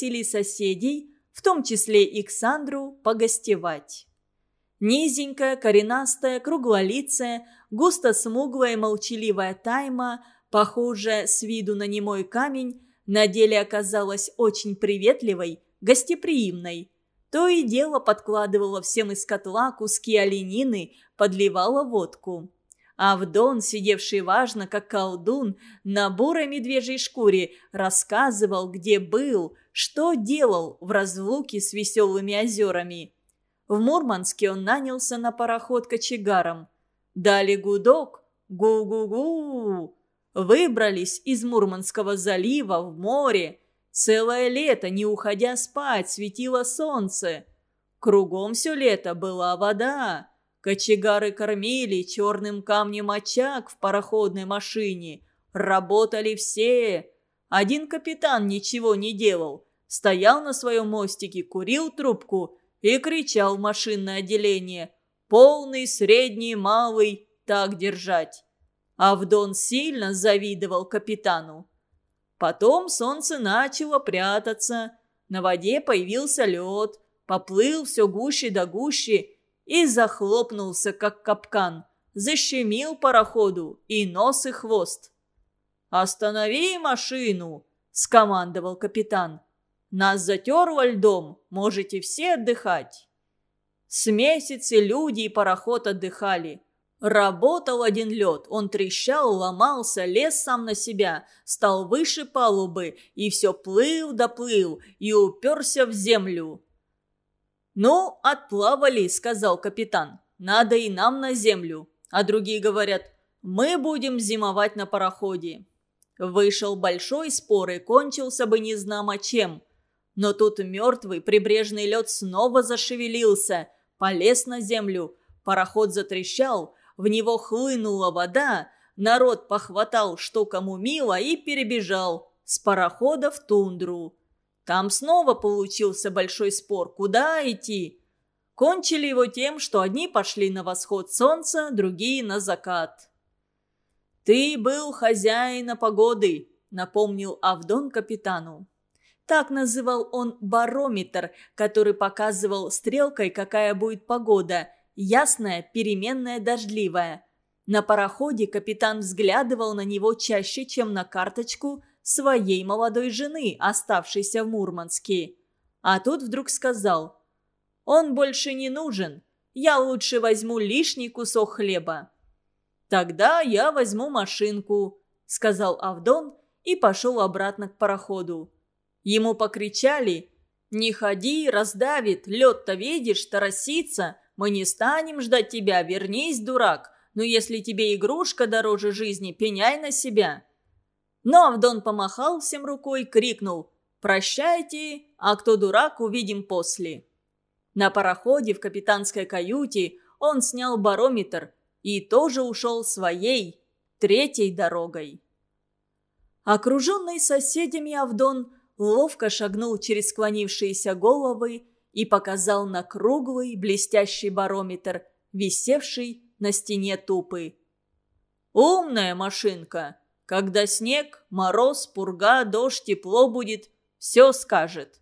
пригласили соседей, в том числе и Ксандру, погостевать. Низенькая, коренастая, круглолицая, густо смуглая и молчаливая тайма, похожая с виду на немой камень, на деле оказалась очень приветливой, гостеприимной. То и дело подкладывала всем из котла куски оленины, подливала водку. Авдон, сидевший важно, как колдун, на бурой медвежьей шкуре, рассказывал, где был, что делал в разлуке с веселыми озерами. В Мурманске он нанялся на пароход кочегаром. Дали гудок, гу-гу-гу. Выбрались из Мурманского залива в море. Целое лето, не уходя спать, светило солнце. Кругом все лето была вода. Кочегары кормили черным камнем очаг в пароходной машине. Работали все. Один капитан ничего не делал. Стоял на своем мостике, курил трубку и кричал в машинное отделение. «Полный, средний, малый, так держать». Авдон сильно завидовал капитану. Потом солнце начало прятаться. На воде появился лед. Поплыл все гуще да гуще и захлопнулся, как капкан. Защемил пароходу и нос, и хвост. «Останови машину!» – скомандовал капитан. «Нас затерло льдом, можете все отдыхать». С месяцы люди и пароход отдыхали. Работал один лед, он трещал, ломался, лез сам на себя, стал выше палубы и все плыл да плыл и уперся в землю. «Ну, отплавали», — сказал капитан. «Надо и нам на землю». А другие говорят, «Мы будем зимовать на пароходе». Вышел большой спор и кончился бы не знамо чем. Но тут мертвый прибрежный лед снова зашевелился, полез на землю. Пароход затрещал, в него хлынула вода, народ похватал, что кому мило, и перебежал с парохода в тундру. Там снова получился большой спор, куда идти. Кончили его тем, что одни пошли на восход солнца, другие на закат. «Ты был хозяина погоды», — напомнил Авдон капитану. Так называл он барометр, который показывал стрелкой, какая будет погода – ясная, переменная, дождливая. На пароходе капитан взглядывал на него чаще, чем на карточку своей молодой жены, оставшейся в Мурманске. А тут вдруг сказал, «Он больше не нужен, я лучше возьму лишний кусок хлеба». «Тогда я возьму машинку», — сказал Авдон и пошел обратно к пароходу. Ему покричали, «Не ходи, раздавит, лед-то видишь, тарасится, мы не станем ждать тебя, вернись, дурак, но если тебе игрушка дороже жизни, пеняй на себя». Но Авдон помахал всем рукой, крикнул «Прощайте, а кто дурак, увидим после». На пароходе в капитанской каюте он снял барометр и тоже ушел своей, третьей дорогой. Окруженный соседями Авдон ловко шагнул через склонившиеся головы и показал на круглый блестящий барометр, висевший на стене тупы. «Умная машинка!» Когда снег, мороз, пурга, дождь, тепло будет, все скажет.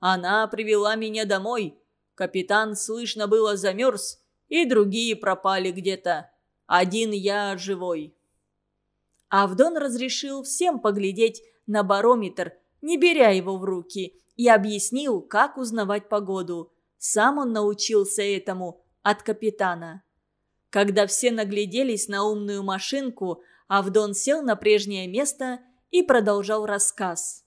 Она привела меня домой. Капитан, слышно было, замерз, и другие пропали где-то. Один я живой. Авдон разрешил всем поглядеть на барометр, не беря его в руки, и объяснил, как узнавать погоду. Сам он научился этому от капитана. Когда все нагляделись на умную машинку, Авдон сел на прежнее место и продолжал рассказ.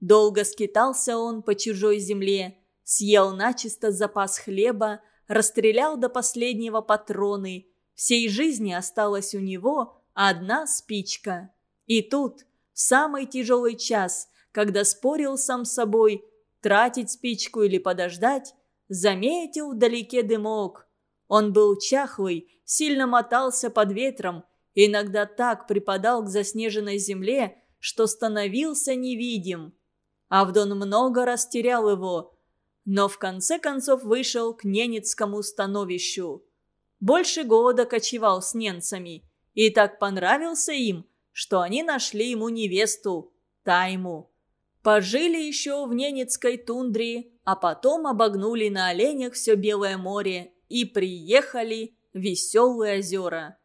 Долго скитался он по чужой земле, съел начисто запас хлеба, расстрелял до последнего патроны. Всей жизни осталась у него одна спичка. И тут, в самый тяжелый час, когда спорил сам с собой, тратить спичку или подождать, заметил вдалеке дымок. Он был чахлый, сильно мотался под ветром, иногда так припадал к заснеженной земле, что становился невидим. Авдон много раз терял его, но в конце концов вышел к Ненецкому становищу. Больше года кочевал с ненцами, и так понравился им, что они нашли ему невесту, Тайму. Пожили еще в Ненецкой тундре, а потом обогнули на оленях все Белое море и приехали в Веселые озера.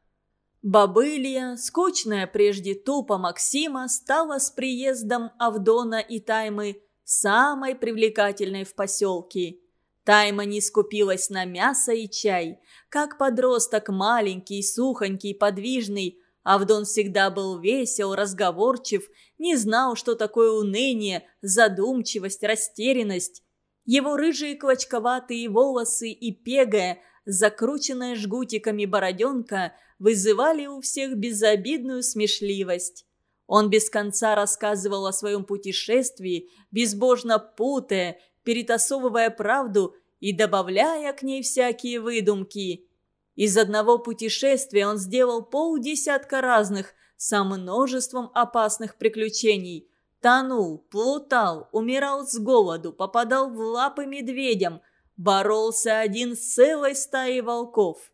Бабылья, скучная прежде тупо Максима, стала с приездом Авдона и Таймы самой привлекательной в поселке. Тайма не скупилась на мясо и чай. Как подросток маленький, сухонький, подвижный, Авдон всегда был весел, разговорчив, не знал, что такое уныние, задумчивость, растерянность. Его рыжие клочковатые волосы и пегая, закрученная жгутиками бороденка – вызывали у всех безобидную смешливость. Он без конца рассказывал о своем путешествии, безбожно путая, перетасовывая правду и добавляя к ней всякие выдумки. Из одного путешествия он сделал полдесятка разных, со множеством опасных приключений. Тонул, плутал, умирал с голоду, попадал в лапы медведям, боролся один с целой стаей волков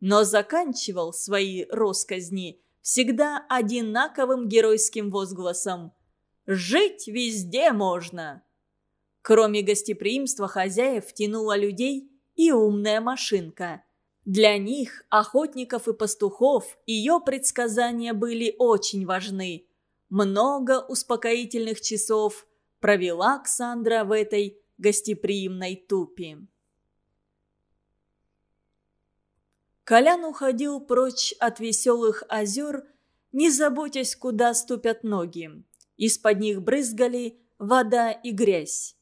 но заканчивал свои росказни всегда одинаковым геройским возгласом «Жить везде можно!». Кроме гостеприимства хозяев тянула людей и умная машинка. Для них, охотников и пастухов, ее предсказания были очень важны. Много успокоительных часов провела Ксандра в этой гостеприимной тупе. Колян уходил прочь от веселых озер, не заботясь, куда ступят ноги. Из-под них брызгали вода и грязь.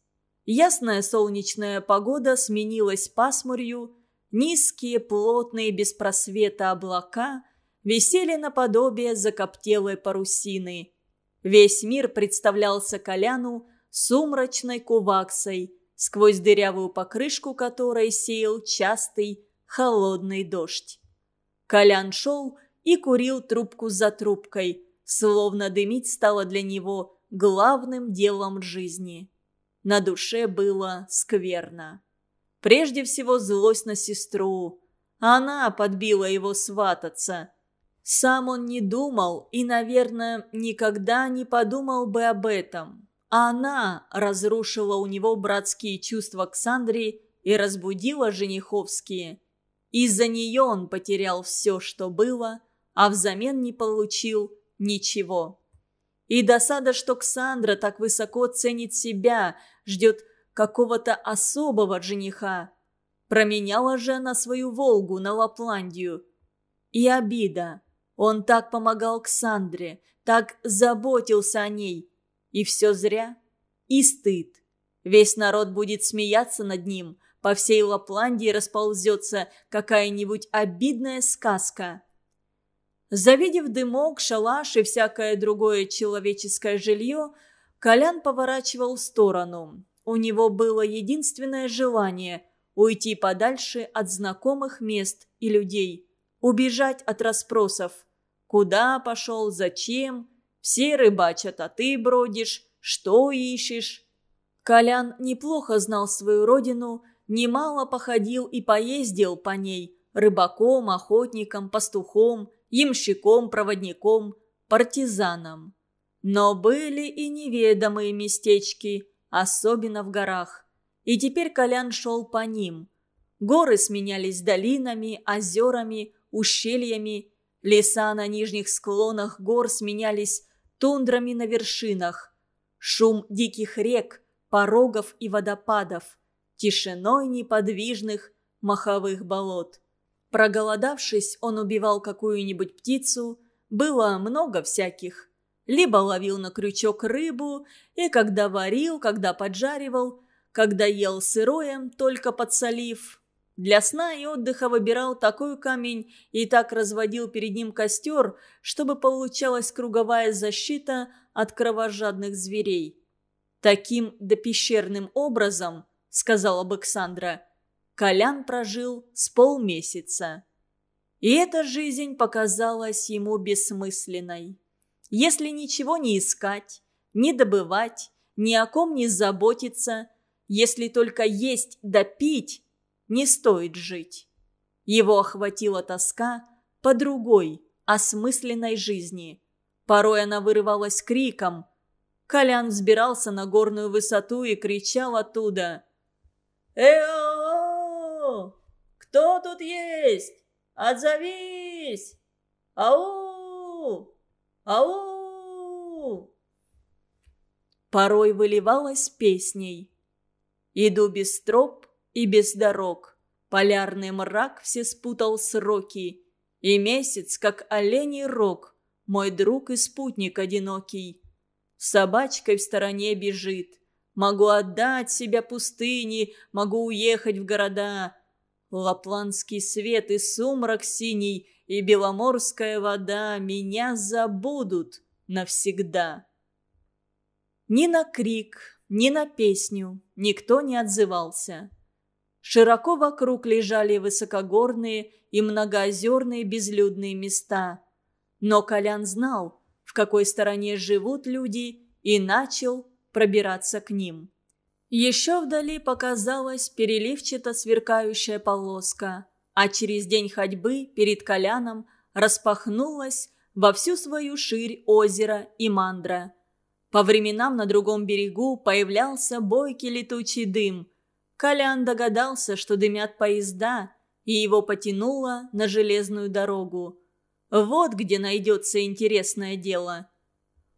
Ясная солнечная погода сменилась пасмурью, низкие, плотные, без просвета облака висели наподобие закоптелой парусины. Весь мир представлялся Коляну сумрачной куваксой, сквозь дырявую покрышку которой сеял частый холодный дождь. Колян шел и курил трубку за трубкой, словно дымить стало для него главным делом жизни. На душе было скверно. Прежде всего злость на сестру. Она подбила его свататься. Сам он не думал и, наверное, никогда не подумал бы об этом. Она разрушила у него братские чувства к Сандре и разбудила жениховские. Из-за нее он потерял все, что было, а взамен не получил ничего. И досада, что Ксандра так высоко ценит себя, ждет какого-то особого жениха. Променяла же она свою Волгу на Лапландию. И обида. Он так помогал Ксандре, так заботился о ней. И все зря. И стыд. Весь народ будет смеяться над ним, по всей Лапландии расползется какая-нибудь обидная сказка. Завидев дымок, шалаш и всякое другое человеческое жилье, Колян поворачивал в сторону. У него было единственное желание – уйти подальше от знакомых мест и людей, убежать от расспросов. Куда пошел, зачем? Все рыбачат, а ты бродишь. Что ищешь? Колян неплохо знал свою родину – немало походил и поездил по ней рыбаком, охотником, пастухом, ямщиком, проводником, партизаном. Но были и неведомые местечки, особенно в горах. И теперь Колян шел по ним. Горы сменялись долинами, озерами, ущельями. Леса на нижних склонах гор сменялись тундрами на вершинах. Шум диких рек, порогов и водопадов – тишиной неподвижных маховых болот. Проголодавшись, он убивал какую-нибудь птицу, было много всяких. Либо ловил на крючок рыбу, и когда варил, когда поджаривал, когда ел сырое, только подсолив. Для сна и отдыха выбирал такой камень и так разводил перед ним костер, чтобы получалась круговая защита от кровожадных зверей. Таким допещерным образом – сказала Баксандра. Колян прожил с полмесяца. И эта жизнь показалась ему бессмысленной. Если ничего не искать, не добывать, ни о ком не заботиться, если только есть да пить, не стоит жить. Его охватила тоска по другой, осмысленной жизни. Порой она вырывалась криком. Колян взбирался на горную высоту и кричал оттуда. «Эо! Кто тут есть? Отзовись! Ау! Ау!» Порой выливалась песней. «Иду без троп и без дорог, полярный мрак все спутал сроки, и месяц, как оленей рог, мой друг и спутник одинокий. Собачкой в стороне бежит, могу отдать себя пустыне, могу уехать в города. Лапландский свет и сумрак синий, и беломорская вода меня забудут навсегда. Ни на крик, ни на песню никто не отзывался. Широко вокруг лежали высокогорные и многоозерные безлюдные места. Но Колян знал, в какой стороне живут люди, и начал пробираться к ним. Еще вдали показалась переливчато сверкающая полоска, а через день ходьбы перед Коляном распахнулась во всю свою ширь озеро и мандра – по временам на другом берегу появлялся бойкий летучий дым. Колян догадался, что дымят поезда, и его потянуло на железную дорогу. Вот где найдется интересное дело.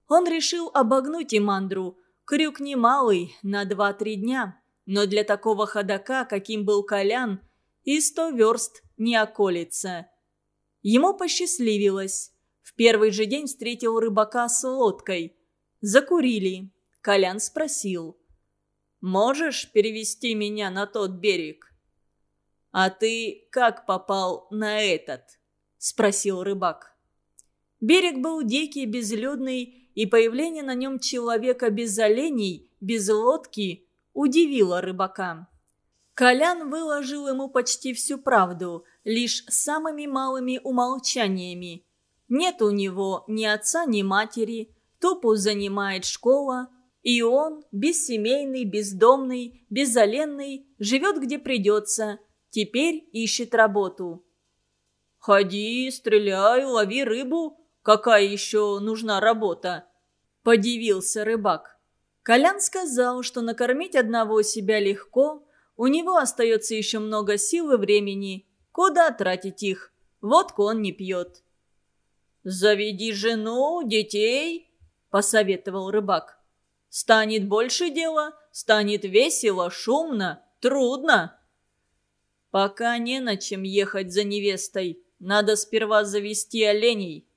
Он решил обогнуть Имандру. Крюк немалый, на два-три дня. Но для такого ходока, каким был Колян, и сто верст не околится. Ему посчастливилось. В первый же день встретил рыбака с лодкой – Закурили. Колян спросил. «Можешь перевести меня на тот берег?» «А ты как попал на этот?» – спросил рыбак. Берег был дикий, безлюдный, и появление на нем человека без оленей, без лодки, удивило рыбака. Колян выложил ему почти всю правду, лишь самыми малыми умолчаниями. Нет у него ни отца, ни матери, Тупу занимает школа, и он, бессемейный, бездомный, безоленный, живет где придется, теперь ищет работу. «Ходи, стреляй, лови рыбу. Какая еще нужна работа?» – подивился рыбак. Колян сказал, что накормить одного себя легко, у него остается еще много сил и времени. Куда тратить их? Водку он не пьет. «Заведи жену, детей», посоветовал рыбак. «Станет больше дела, станет весело, шумно, трудно». «Пока не на чем ехать за невестой. Надо сперва завести оленей».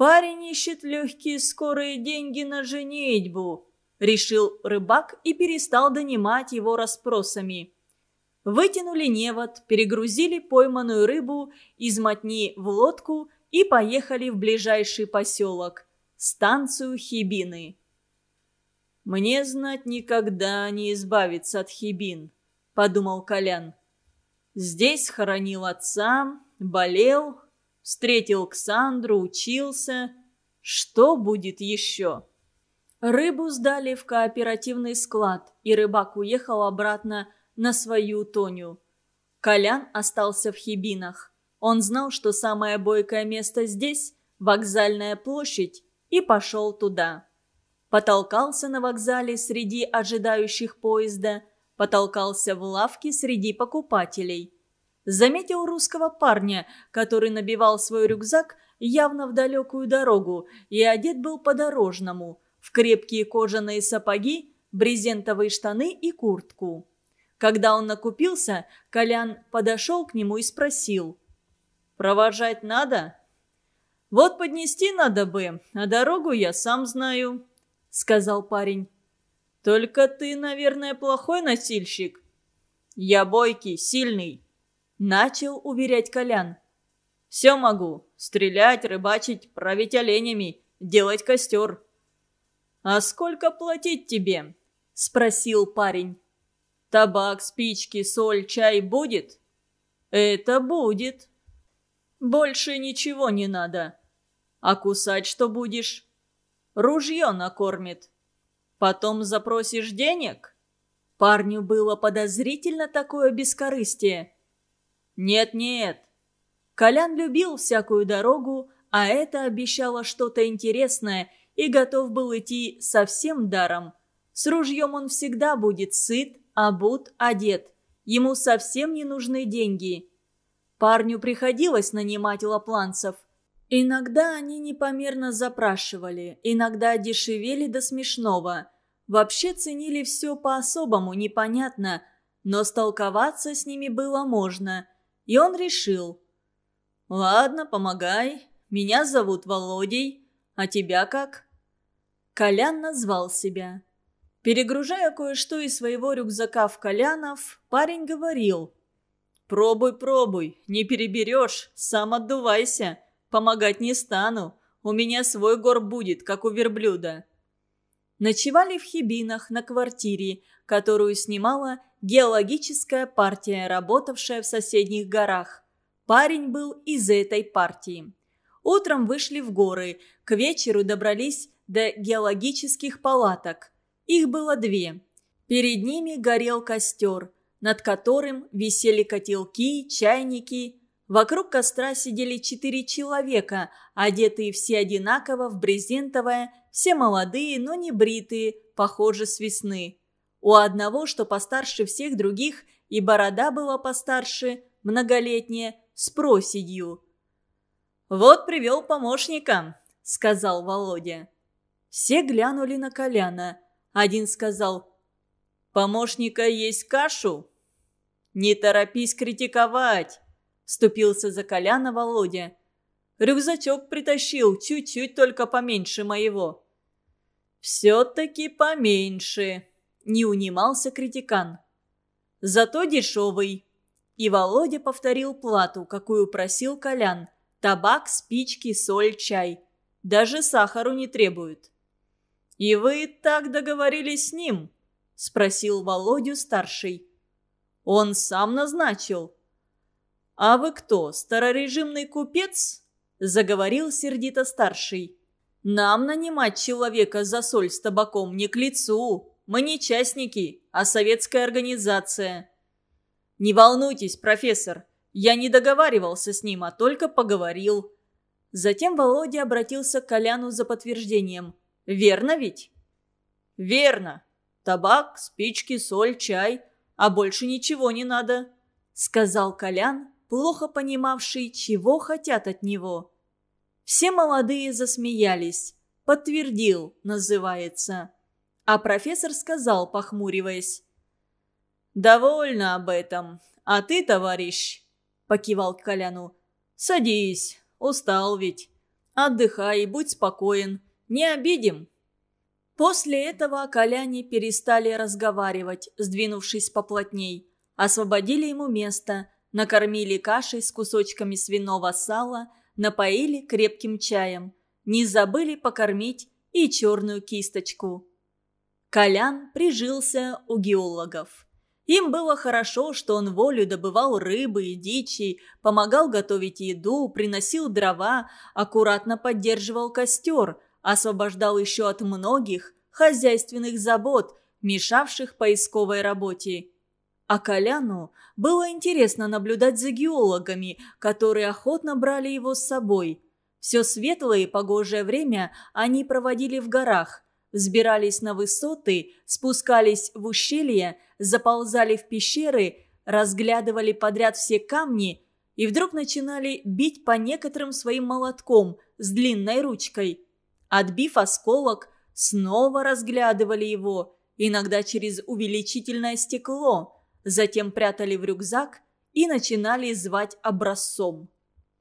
«Парень ищет легкие скорые деньги на женитьбу», — решил рыбак и перестал донимать его расспросами. Вытянули невод, перегрузили пойманную рыбу из мотни в лодку и поехали в ближайший поселок станцию Хибины. «Мне знать никогда не избавиться от Хибин», — подумал Колян. «Здесь хоронил отца, болел, встретил Ксандру, учился. Что будет еще?» Рыбу сдали в кооперативный склад, и рыбак уехал обратно на свою Тоню. Колян остался в Хибинах. Он знал, что самое бойкое место здесь – вокзальная площадь, и пошел туда. Потолкался на вокзале среди ожидающих поезда, потолкался в лавке среди покупателей. Заметил русского парня, который набивал свой рюкзак явно в далекую дорогу и одет был по-дорожному, в крепкие кожаные сапоги, брезентовые штаны и куртку. Когда он накупился, Колян подошел к нему и спросил. «Провожать надо?» «Вот поднести надо бы, а дорогу я сам знаю», — сказал парень. «Только ты, наверное, плохой носильщик». «Я бойкий, сильный», — начал уверять Колян. «Все могу. Стрелять, рыбачить, править оленями, делать костер». «А сколько платить тебе?» — спросил парень. «Табак, спички, соль, чай будет?» «Это будет». «Больше ничего не надо», а кусать что будешь? Ружье накормит. Потом запросишь денег? Парню было подозрительно такое бескорыстие. Нет-нет. Колян любил всякую дорогу, а это обещало что-то интересное, и готов был идти совсем даром. С ружьем он всегда будет сыт, обут, одет. Ему совсем не нужны деньги. Парню приходилось нанимать лапланцев. Иногда они непомерно запрашивали, иногда дешевели до смешного. Вообще ценили все по-особому, непонятно, но столковаться с ними было можно. И он решил. «Ладно, помогай. Меня зовут Володей. А тебя как?» Колян назвал себя. Перегружая кое-что из своего рюкзака в Колянов, парень говорил. «Пробуй, пробуй, не переберешь, сам отдувайся. Помогать не стану, у меня свой горб будет, как у верблюда». Ночевали в Хибинах на квартире, которую снимала геологическая партия, работавшая в соседних горах. Парень был из этой партии. Утром вышли в горы, к вечеру добрались до геологических палаток. Их было две. Перед ними горел костер, над которым висели котелки, чайники. Вокруг костра сидели четыре человека, одетые все одинаково в брезентовое, все молодые, но не бритые, похоже, с весны. У одного, что постарше всех других, и борода была постарше, многолетняя, с проседью. «Вот привел помощника», — сказал Володя. Все глянули на Коляна. Один сказал «Помощника есть кашу?» «Не торопись критиковать», — вступился за Коляна Володя. «Рюкзачок притащил, чуть-чуть только поменьше моего». «Все-таки поменьше», — не унимался критикан. «Зато дешевый». И Володя повторил плату, какую просил Колян. Табак, спички, соль, чай. Даже сахару не требуют. «И вы так договорились с ним?» – спросил Володю старший. «Он сам назначил». «А вы кто, старорежимный купец?» – заговорил сердито старший. «Нам нанимать человека за соль с табаком не к лицу. Мы не частники, а советская организация». «Не волнуйтесь, профессор, я не договаривался с ним, а только поговорил». Затем Володя обратился к Коляну за подтверждением. Верно ведь?» «Верно. Табак, спички, соль, чай. А больше ничего не надо», — сказал Колян, плохо понимавший, чего хотят от него. Все молодые засмеялись. «Подтвердил» называется. А профессор сказал, похмуриваясь. «Довольно об этом. А ты, товарищ?» – покивал к Коляну. «Садись. Устал ведь. Отдыхай, будь спокоен. Не обидим». После этого коляне перестали разговаривать, сдвинувшись поплотней. Освободили ему место, накормили кашей с кусочками свиного сала, напоили крепким чаем. Не забыли покормить и черную кисточку. Колян прижился у геологов. Им было хорошо, что он волю добывал рыбы и дичи, помогал готовить еду, приносил дрова, аккуратно поддерживал костер – освобождал еще от многих хозяйственных забот, мешавших поисковой работе. А Коляну было интересно наблюдать за геологами, которые охотно брали его с собой. Все светлое и погожее время они проводили в горах, взбирались на высоты, спускались в ущелья, заползали в пещеры, разглядывали подряд все камни и вдруг начинали бить по некоторым своим молотком с длинной ручкой – Отбив осколок, снова разглядывали его, иногда через увеличительное стекло, затем прятали в рюкзак и начинали звать образцом.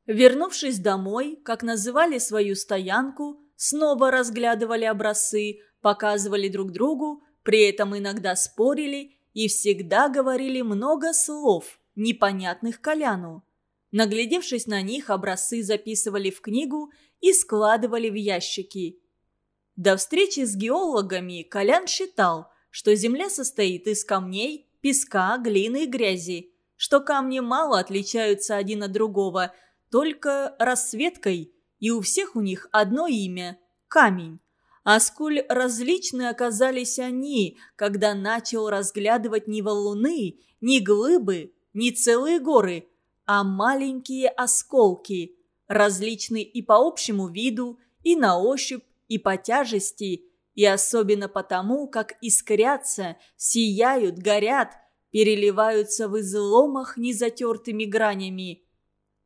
Вернувшись домой, как называли свою стоянку, снова разглядывали образцы, показывали друг другу, при этом иногда спорили и всегда говорили много слов, непонятных Коляну. Наглядевшись на них, образцы записывали в книгу и складывали в ящики. До встречи с геологами Колян считал, что Земля состоит из камней, песка, глины и грязи, что камни мало отличаются один от другого, только расцветкой, и у всех у них одно имя – камень. А сколь различны оказались они, когда начал разглядывать не валуны, не глыбы, не целые горы, а маленькие осколки – различны и по общему виду, и на ощупь, и по тяжести, и особенно потому, как искрятся, сияют, горят, переливаются в изломах незатертыми гранями.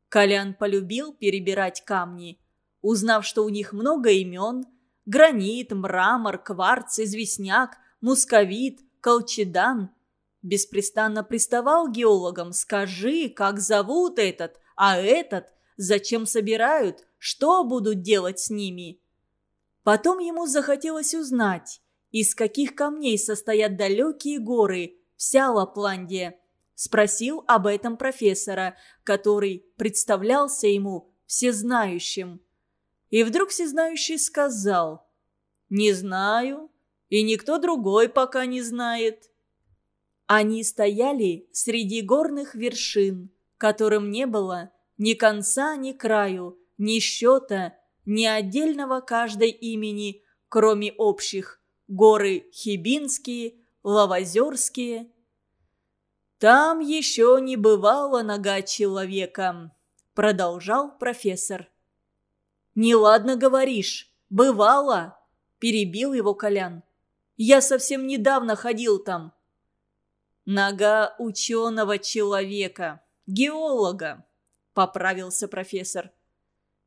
Колян полюбил перебирать камни. Узнав, что у них много имен – гранит, мрамор, кварц, известняк, мусковит, колчедан – беспрестанно приставал геологам «Скажи, как зовут этот, а этот, зачем собирают, что будут делать с ними?» Потом ему захотелось узнать, из каких камней состоят далекие горы, вся Лапландия. Спросил об этом профессора, который представлялся ему всезнающим. И вдруг всезнающий сказал «Не знаю, и никто другой пока не знает». Они стояли среди горных вершин, которым не было ни конца, ни краю, ни счета, ни отдельного каждой имени, кроме общих горы Хибинские, Лавозерские. «Там еще не бывала нога человека», — продолжал профессор. «Неладно говоришь, бывало», — перебил его Колян. «Я совсем недавно ходил там». «Нога ученого человека, геолога», — поправился профессор.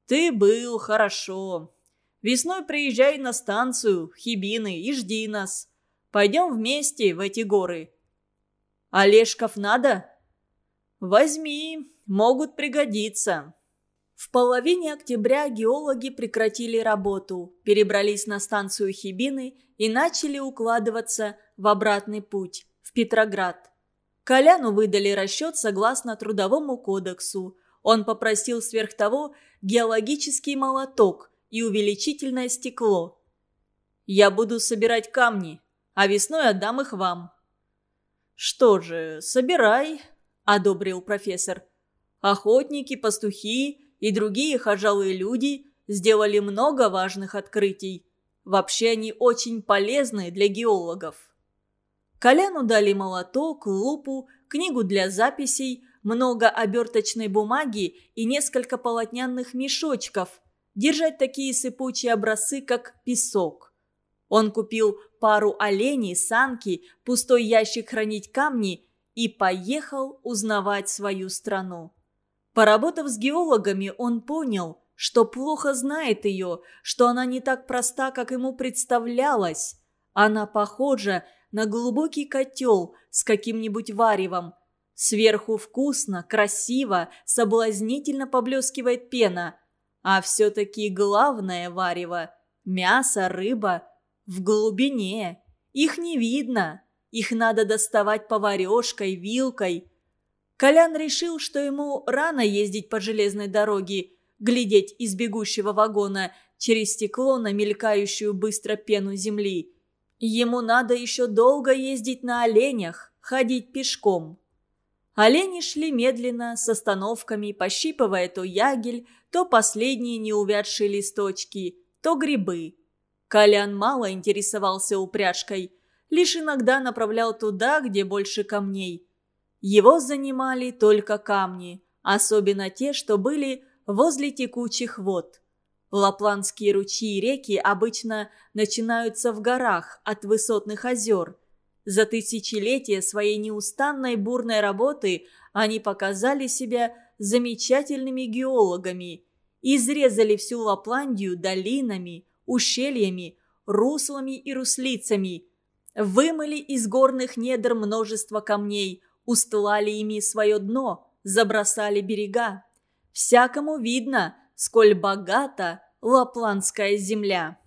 «Ты был хорошо. Весной приезжай на станцию Хибины и жди нас. Пойдем вместе в эти горы». «Олежков надо?» «Возьми, могут пригодиться». В половине октября геологи прекратили работу, перебрались на станцию Хибины и начали укладываться в обратный путь, в Петроград. Коляну выдали расчет согласно Трудовому кодексу. Он попросил сверх того геологический молоток и увеличительное стекло. «Я буду собирать камни, а весной отдам их вам». «Что же, собирай», – одобрил профессор. «Охотники, пастухи и другие хожалые люди сделали много важных открытий. Вообще они очень полезны для геологов». Коляну дали молоток, лупу, книгу для записей, много оберточной бумаги и несколько полотняных мешочков. Держать такие сыпучие образцы, как песок. Он купил пару оленей, санки, пустой ящик хранить камни и поехал узнавать свою страну. Поработав с геологами, он понял, что плохо знает ее, что она не так проста, как ему представлялось. Она похожа на глубокий котел с каким-нибудь варевом, Сверху вкусно, красиво, соблазнительно поблескивает пена. А все-таки главное варево – мясо, рыба – в глубине. Их не видно. Их надо доставать поварешкой, вилкой. Колян решил, что ему рано ездить по железной дороге, глядеть из бегущего вагона через стекло на мелькающую быстро пену земли. Ему надо еще долго ездить на оленях, ходить пешком. Олени шли медленно, с остановками, пощипывая то ягель, то последние неувядшие листочки, то грибы. Колян мало интересовался упряжкой, лишь иногда направлял туда, где больше камней. Его занимали только камни, особенно те, что были возле текучих вод. Лапландские ручьи и реки обычно начинаются в горах от высотных озер – за тысячелетия своей неустанной бурной работы они показали себя замечательными геологами, изрезали всю Лапландию долинами, ущельями, руслами и руслицами, вымыли из горных недр множество камней, устлали ими свое дно, забросали берега. Всякому видно, сколь богата лапландская земля.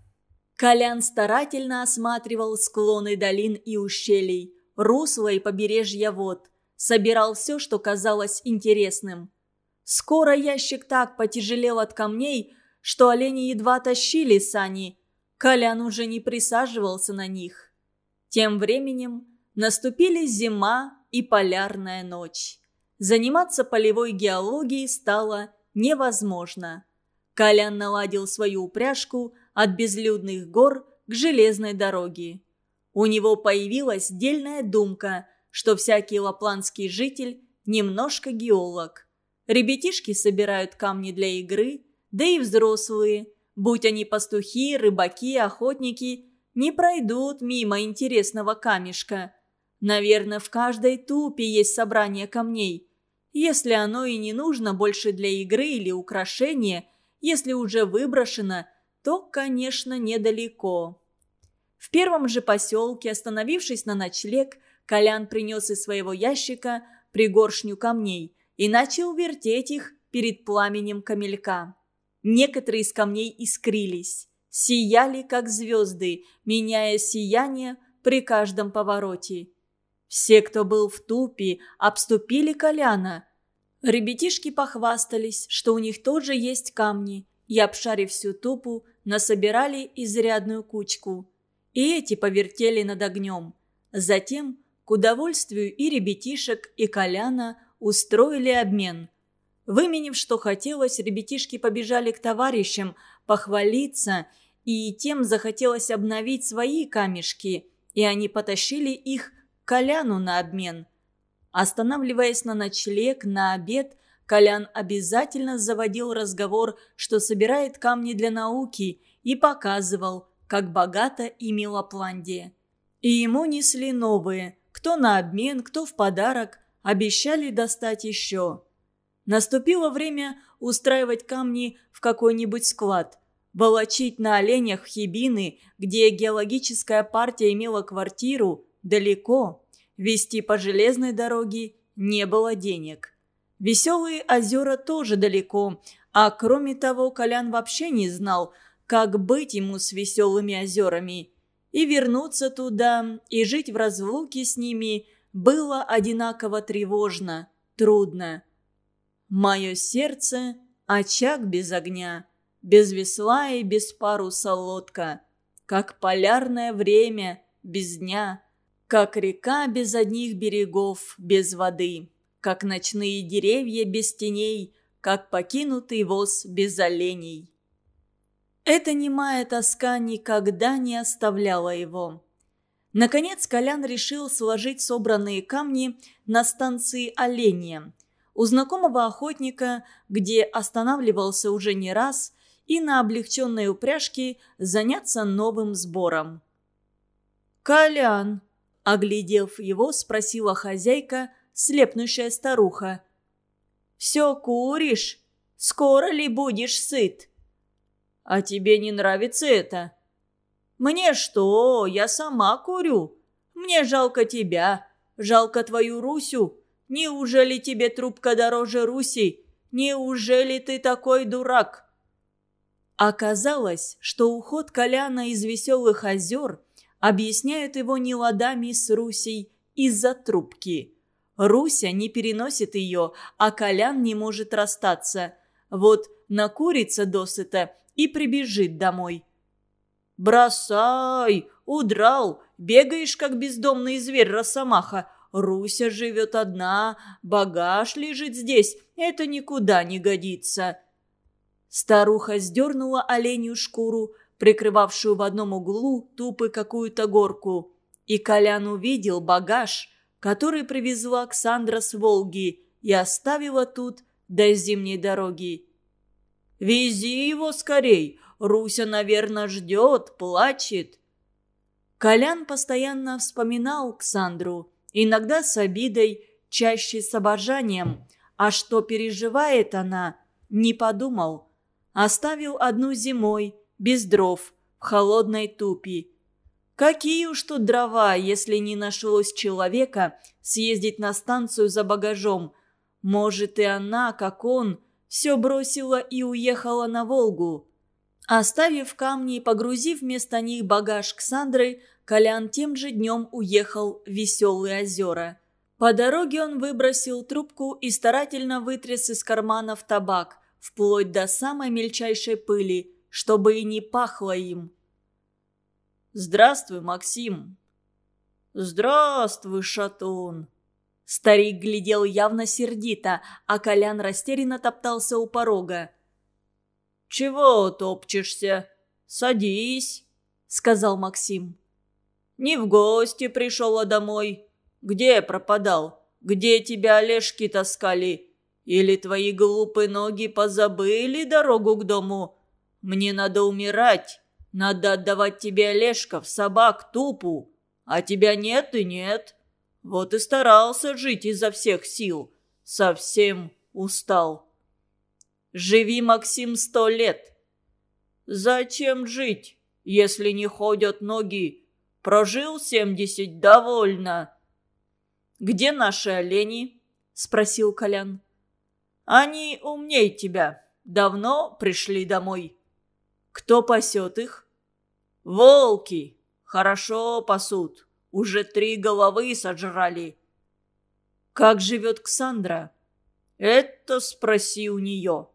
Колян старательно осматривал склоны долин и ущелий, русла и побережья вод, собирал все, что казалось интересным. Скоро ящик так потяжелел от камней, что олени едва тащили сани. Колян уже не присаживался на них. Тем временем наступили зима и полярная ночь. Заниматься полевой геологией стало невозможно. Колян наладил свою упряжку, от безлюдных гор к железной дороге. У него появилась дельная думка, что всякий лапландский житель немножко геолог. Ребятишки собирают камни для игры, да и взрослые. будь они пастухи, рыбаки, охотники, не пройдут мимо интересного камешка. Наверное, в каждой тупе есть собрание камней. Если оно и не нужно больше для игры или украшения, если уже выброшено, то, конечно, недалеко. В первом же поселке, остановившись на ночлег, Колян принес из своего ящика пригоршню камней и начал вертеть их перед пламенем камелька. Некоторые из камней искрились, сияли, как звезды, меняя сияние при каждом повороте. Все, кто был в тупе, обступили Коляна. Ребятишки похвастались, что у них тоже есть камни, и, обшарив всю тупу, насобирали изрядную кучку. И эти повертели над огнем. Затем, к удовольствию и ребятишек, и Коляна, устроили обмен. Выменив, что хотелось, ребятишки побежали к товарищам, похвалиться, и тем захотелось обновить свои камешки, и они потащили их Коляну на обмен. Останавливаясь на ночлег, на обед, Колян обязательно заводил разговор, что собирает камни для науки, и показывал, как богато имела Лапландия. И ему несли новые, кто на обмен, кто в подарок, обещали достать еще. Наступило время устраивать камни в какой-нибудь склад, волочить на оленях Хибины, где геологическая партия имела квартиру, далеко. Вести по железной дороге не было денег. Веселые озера тоже далеко, а кроме того Колян вообще не знал, как быть ему с веселыми озерами. И вернуться туда, и жить в разлуке с ними было одинаково тревожно, трудно. Мое сердце – очаг без огня, без весла и без паруса лодка, как полярное время без дня – как река без одних берегов, без воды, как ночные деревья без теней, как покинутый воз без оленей. Эта немая тоска никогда не оставляла его. Наконец Колян решил сложить собранные камни на станции Оленья, у знакомого охотника, где останавливался уже не раз, и на облегченной упряжке заняться новым сбором. «Колян!» Оглядев его, спросила хозяйка, слепнущая старуха. «Все куришь? Скоро ли будешь сыт?» «А тебе не нравится это?» «Мне что? Я сама курю. Мне жалко тебя, жалко твою Русю. Неужели тебе трубка дороже Руси? Неужели ты такой дурак?» Оказалось, что уход Коляна из веселых озер – объясняют его неладами с Русей из-за трубки. Руся не переносит ее, а Колян не может расстаться. Вот накурится досыта и прибежит домой. «Бросай! Удрал! Бегаешь, как бездомный зверь Росомаха! Руся живет одна, багаж лежит здесь, это никуда не годится!» Старуха сдернула оленью шкуру, прикрывавшую в одном углу тупо какую-то горку. И Колян увидел багаж, который привезла Оксандра с Волги и оставила тут до зимней дороги. «Вези его скорей! Руся, наверное, ждет, плачет!» Колян постоянно вспоминал Ксандру, иногда с обидой, чаще с обожанием. А что переживает она, не подумал. Оставил одну зимой, без дров, в холодной тупи. Какие уж тут дрова, если не нашлось человека съездить на станцию за багажом. Может, и она, как он, все бросила и уехала на Волгу. Оставив камни и погрузив вместо них багаж Ксандры, Колян тем же днем уехал в Веселые озера. По дороге он выбросил трубку и старательно вытряс из карманов табак, вплоть до самой мельчайшей пыли – чтобы и не пахло им. «Здравствуй, Максим!» «Здравствуй, Шатун!» Старик глядел явно сердито, а Колян растерянно топтался у порога. «Чего топчешься? Садись!» — сказал Максим. «Не в гости пришел, а домой. Где пропадал? Где тебя Олежки таскали? Или твои глупые ноги позабыли дорогу к дому? Мне надо умирать. Надо отдавать тебе Олежков, собак, тупу. А тебя нет и нет. Вот и старался жить изо всех сил. Совсем устал. Живи, Максим, сто лет. Зачем жить, если не ходят ноги? Прожил семьдесят, довольно. Где наши олени? Спросил Колян. Они умней тебя. Давно пришли домой. Кто пасет их? Волки. Хорошо пасут. Уже три головы сожрали. Как живет Ксандра? Это спроси у нее.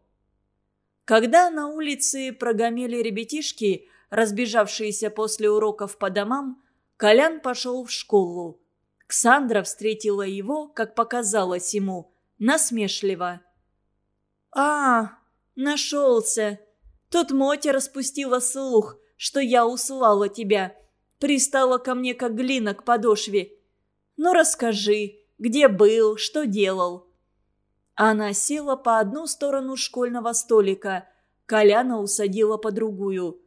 Когда на улице прогомели ребятишки, разбежавшиеся после уроков по домам, Колян пошел в школу. Ксандра встретила его, как показалось ему, насмешливо. «А, нашелся. Тут Мотя распустила слух, что я услала тебя. Пристала ко мне, как глина к подошве. Ну, расскажи, где был, что делал?» Она села по одну сторону школьного столика, Коляна усадила по другую.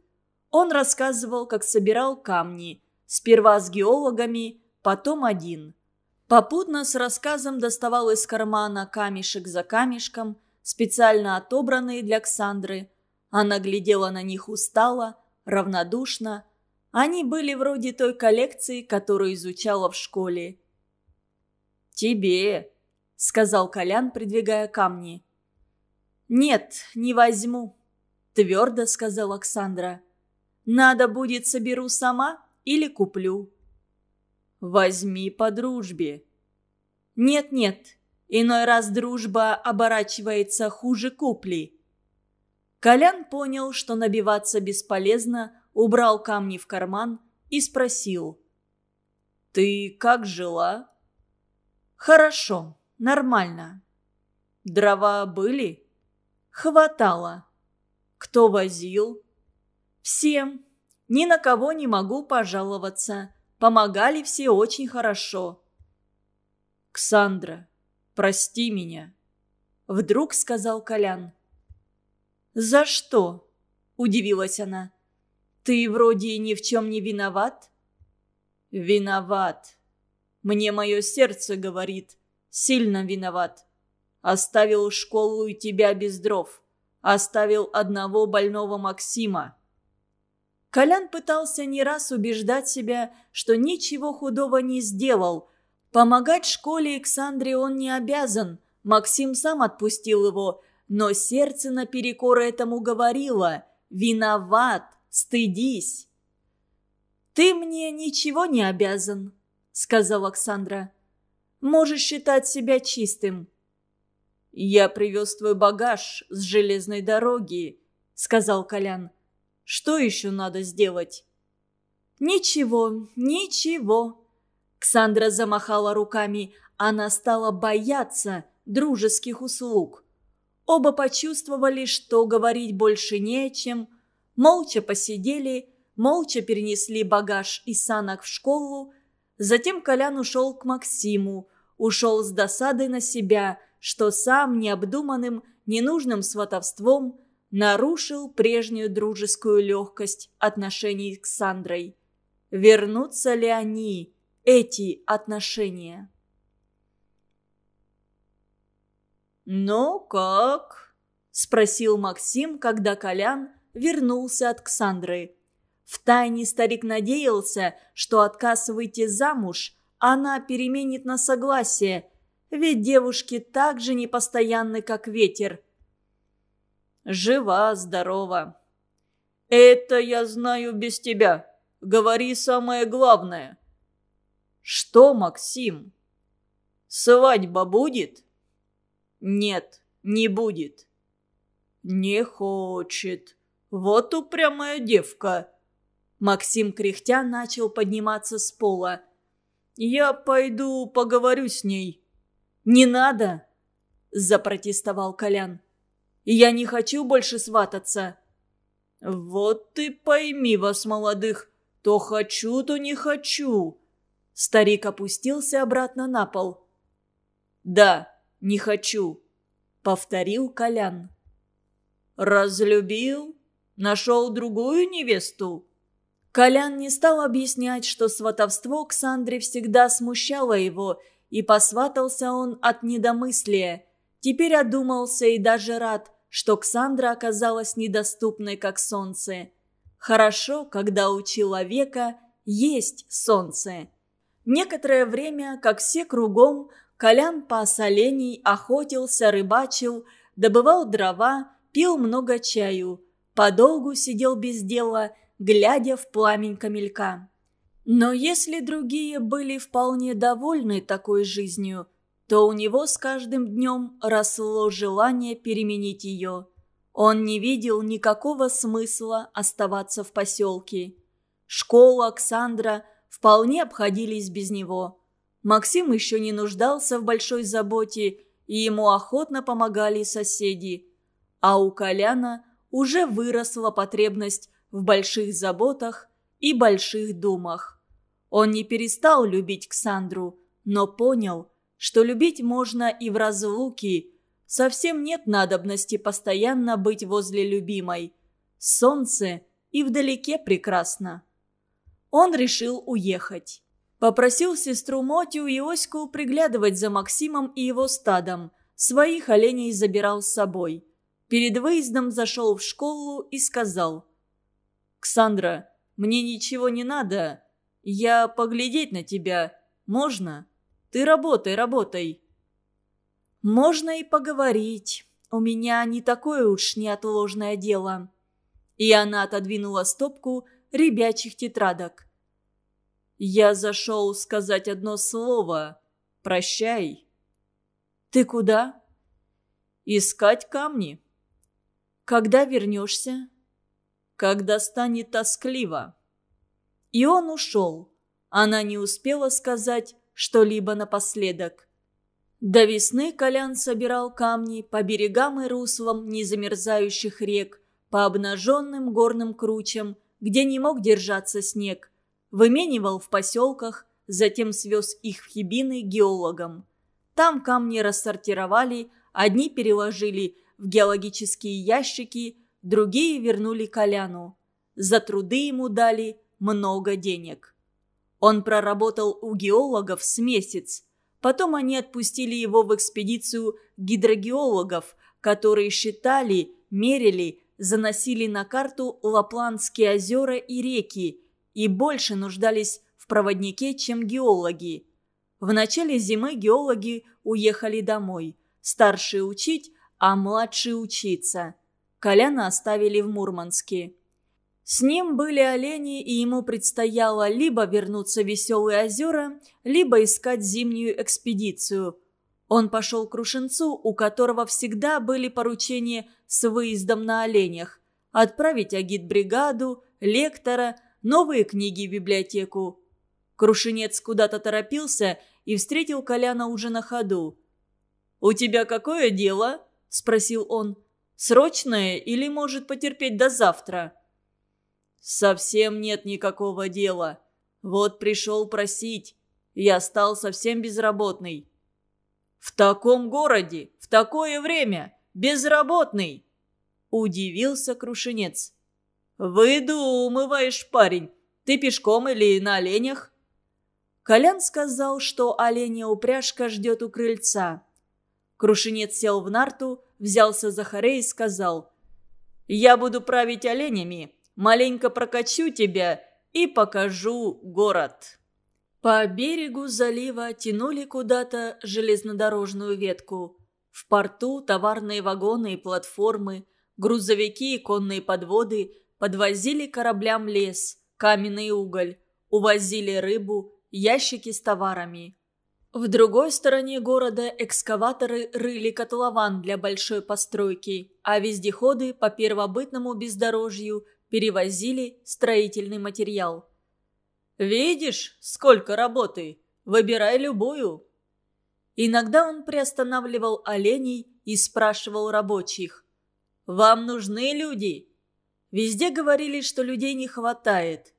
Он рассказывал, как собирал камни. Сперва с геологами, потом один. Попутно с рассказом доставал из кармана камешек за камешком, специально отобранные для Ксандры. Она глядела на них устало, равнодушно. Они были вроде той коллекции, которую изучала в школе. «Тебе», — сказал Колян, придвигая камни. «Нет, не возьму», — твердо сказала Оксандра. «Надо будет соберу сама или куплю». «Возьми по дружбе». «Нет-нет, иной раз дружба оборачивается хуже купли». Колян понял, что набиваться бесполезно, убрал камни в карман и спросил. «Ты как жила?» «Хорошо, нормально». «Дрова были?» «Хватало». «Кто возил?» «Всем. Ни на кого не могу пожаловаться. Помогали все очень хорошо». «Ксандра, прости меня», — вдруг сказал Колян. «За что?» – удивилась она. «Ты вроде ни в чем не виноват?» «Виноват. Мне мое сердце говорит. Сильно виноват. Оставил школу и тебя без дров. Оставил одного больного Максима». Колян пытался не раз убеждать себя, что ничего худого не сделал. Помогать школе Александре он не обязан. Максим сам отпустил его – но сердце наперекор этому говорило «Виноват, стыдись». «Ты мне ничего не обязан», — сказал Оксандра. «Можешь считать себя чистым». «Я привез твой багаж с железной дороги», — сказал Колян. «Что еще надо сделать?» «Ничего, ничего». Ксандра замахала руками. Она стала бояться дружеских услуг. Оба почувствовали, что говорить больше не о чем. Молча посидели, молча перенесли багаж и санок в школу. Затем Колян ушел к Максиму, ушел с досадой на себя, что сам необдуманным, ненужным сватовством нарушил прежнюю дружескую легкость отношений с Сандрой. Вернутся ли они, эти отношения? «Ну как?» – спросил Максим, когда Колян вернулся от Ксандры. Втайне старик надеялся, что отказ выйти замуж она переменит на согласие, ведь девушки так же непостоянны, как ветер. «Жива, здорова». «Это я знаю без тебя. Говори самое главное». «Что, Максим?» «Свадьба будет?» «Нет, не будет». «Не хочет. Вот упрямая девка». Максим кряхтя начал подниматься с пола. «Я пойду поговорю с ней». «Не надо!» – запротестовал Колян. «Я не хочу больше свататься». «Вот ты пойми вас, молодых, то хочу, то не хочу». Старик опустился обратно на пол. «Да, не хочу», — повторил Колян. «Разлюбил? Нашел другую невесту?» Колян не стал объяснять, что сватовство к Сандре всегда смущало его, и посватался он от недомыслия. Теперь одумался и даже рад, что Ксандра оказалась недоступной, как солнце. Хорошо, когда у человека есть солнце. Некоторое время, как все кругом, Колян пас оленей, охотился, рыбачил, добывал дрова, пил много чаю. Подолгу сидел без дела, глядя в пламень камелька. Но если другие были вполне довольны такой жизнью, то у него с каждым днем росло желание переменить ее. Он не видел никакого смысла оставаться в поселке. Школа Оксандра вполне обходились без него. Максим еще не нуждался в большой заботе, и ему охотно помогали соседи. А у Коляна уже выросла потребность в больших заботах и больших думах. Он не перестал любить Ксандру, но понял, что любить можно и в разлуке. Совсем нет надобности постоянно быть возле любимой. Солнце и вдалеке прекрасно. Он решил уехать. Попросил сестру Мотю и Оську приглядывать за Максимом и его стадом. Своих оленей забирал с собой. Перед выездом зашел в школу и сказал – «Ксандра, мне ничего не надо. Я поглядеть на тебя. Можно? Ты работай, работай». «Можно и поговорить. У меня не такое уж неотложное дело». И она отодвинула стопку ребячих тетрадок. «Я зашел сказать одно слово. Прощай». «Ты куда?» «Искать камни». «Когда вернешься?» когда станет тоскливо». И он ушел. Она не успела сказать что-либо напоследок. До весны Колян собирал камни по берегам и руслам незамерзающих рек, по обнаженным горным кручам, где не мог держаться снег. Выменивал в поселках, затем свез их в Хибины геологам. Там камни рассортировали, одни переложили в геологические ящики, другие вернули Коляну. За труды ему дали много денег. Он проработал у геологов с месяц. Потом они отпустили его в экспедицию гидрогеологов, которые считали, мерили, заносили на карту Лапландские озера и реки и больше нуждались в проводнике, чем геологи. В начале зимы геологи уехали домой. Старшие учить, а младшие учиться. Коляна оставили в Мурманске. С ним были олени, и ему предстояло либо вернуться в Веселые озера, либо искать зимнюю экспедицию. Он пошел к Рушенцу, у которого всегда были поручения с выездом на оленях. Отправить агитбригаду, лектора, новые книги в библиотеку. Крушенец куда-то торопился и встретил Коляна уже на ходу. «У тебя какое дело?» – спросил он. Срочное или может потерпеть до завтра?» «Совсем нет никакого дела. Вот пришел просить. Я стал совсем безработный». «В таком городе, в такое время, безработный!» Удивился Крушенец. «Выдумываешь, парень. Ты пешком или на оленях?» Колян сказал, что оленя упряжка ждет у крыльца. Крушенец сел в нарту, взялся за хоре и сказал. «Я буду править оленями, маленько прокачу тебя и покажу город». По берегу залива тянули куда-то железнодорожную ветку. В порту товарные вагоны и платформы, грузовики и конные подводы подвозили кораблям лес, каменный уголь, увозили рыбу, ящики с товарами. В другой стороне города экскаваторы рыли котлован для большой постройки, а вездеходы по первобытному бездорожью перевозили строительный материал. «Видишь, сколько работы? Выбирай любую». Иногда он приостанавливал оленей и спрашивал рабочих. «Вам нужны люди?» Везде говорили, что людей не хватает.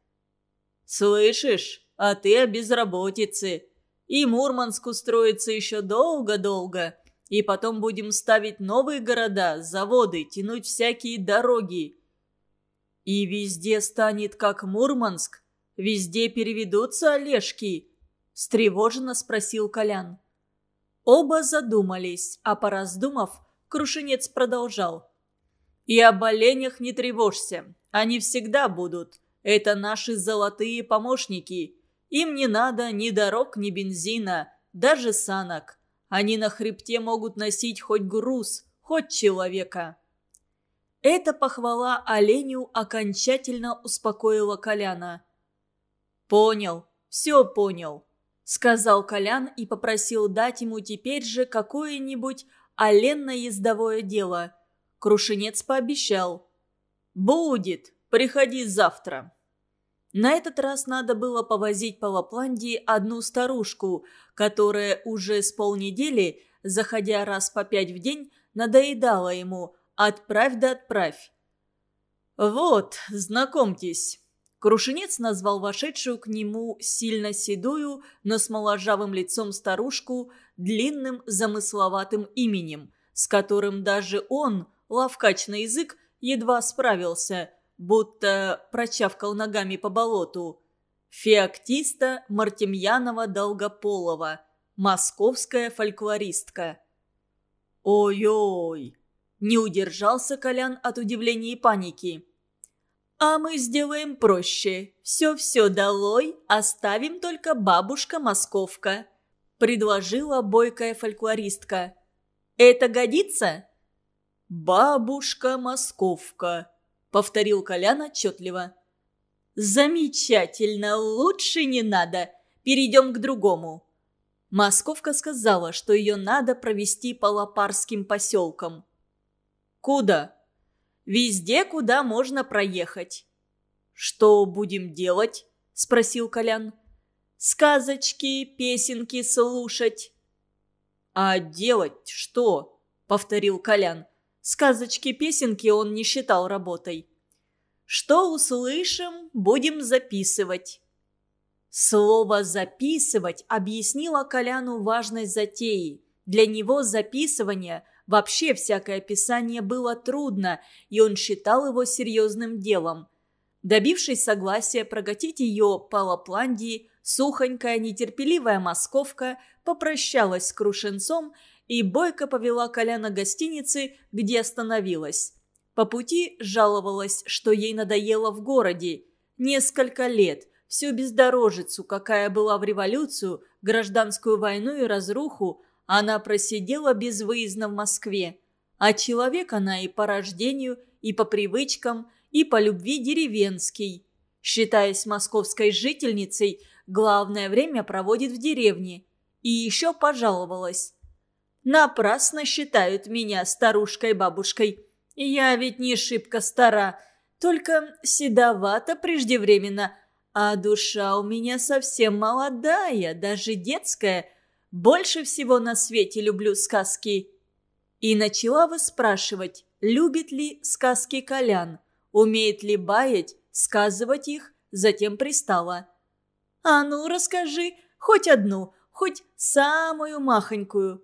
«Слышишь, а ты о безработице», и Мурманск устроится еще долго-долго. И потом будем ставить новые города, заводы, тянуть всякие дороги. И везде станет как Мурманск? Везде переведутся Олежки?» – встревоженно спросил Колян. Оба задумались, а пораздумав, Крушенец продолжал. «И об оленях не тревожься. Они всегда будут. Это наши золотые помощники. Им не надо ни дорог, ни бензина, даже санок. Они на хребте могут носить хоть груз, хоть человека». Эта похвала оленю окончательно успокоила Коляна. «Понял, все понял», — сказал Колян и попросил дать ему теперь же какое-нибудь оленно-ездовое дело. Крушенец пообещал. «Будет, приходи завтра». На этот раз надо было повозить по Лапландии одну старушку, которая уже с полнедели, заходя раз по пять в день, надоедала ему «отправь да отправь». «Вот, знакомьтесь». Крушенец назвал вошедшую к нему сильно седую, но с моложавым лицом старушку длинным замысловатым именем, с которым даже он, ловкач на язык, едва справился – будто прочавкал ногами по болоту. Феоктиста Мартемьянова-Долгополова, московская фольклористка. «Ой-ой!» – не удержался Колян от удивления и паники. «А мы сделаем проще. Все-все долой, оставим только бабушка-московка», – предложила бойкая фольклористка. «Это годится?» «Бабушка-московка», — повторил Колян отчетливо. «Замечательно, лучше не надо. Перейдем к другому». Московка сказала, что ее надо провести по лопарским поселкам. «Куда?» «Везде, куда можно проехать». «Что будем делать?» – спросил Колян. «Сказочки, песенки слушать». «А делать что?» – повторил Колян. Сказочки-песенки он не считал работой. Что услышим, будем записывать. Слово «записывать» объяснило Коляну важность затеи. Для него записывание, вообще всякое описание было трудно, и он считал его серьезным делом. Добившись согласия прокатить ее по Лапландии, сухонькая, нетерпеливая московка попрощалась с Крушенцом и бойко повела Коляна к гостинице, где остановилась. По пути жаловалась, что ей надоело в городе. Несколько лет, всю бездорожицу, какая была в революцию, гражданскую войну и разруху, она просидела безвыездно в Москве. А человек она и по рождению, и по привычкам, и по любви деревенский. Считаясь московской жительницей, главное время проводит в деревне. И еще пожаловалась. Напрасно считают меня старушкой-бабушкой. Я ведь не шибко стара, только седовато преждевременно, а душа у меня совсем молодая, даже детская. Больше всего на свете люблю сказки. И начала выспрашивать, любит ли сказки Колян, умеет ли баять, сказывать их, затем пристала. «А ну, расскажи, хоть одну, хоть самую махонькую».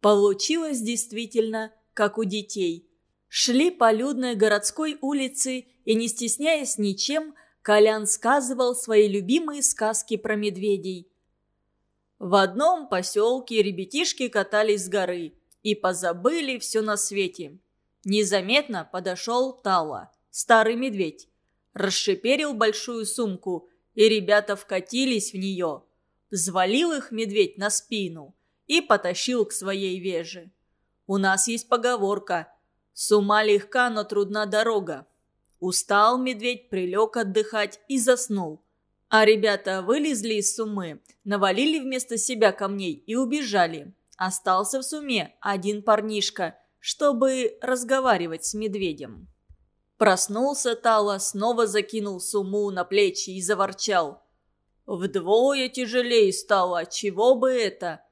Получилось действительно, как у детей. Шли по людной городской улице и, не стесняясь ничем, Колян сказывал свои любимые сказки про медведей. В одном поселке ребятишки катались с горы и позабыли все на свете. Незаметно подошел Тала, старый медведь. Расшиперил большую сумку, и ребята вкатились в нее. Взвалил их медведь на спину и потащил к своей веже. У нас есть поговорка «С ума легка, но трудна дорога». Устал медведь, прилег отдыхать и заснул. А ребята вылезли из сумы, навалили вместо себя камней и убежали. Остался в суме один парнишка, чтобы разговаривать с медведем. Проснулся Тала, снова закинул суму на плечи и заворчал. «Вдвое тяжелее стало, чего бы это?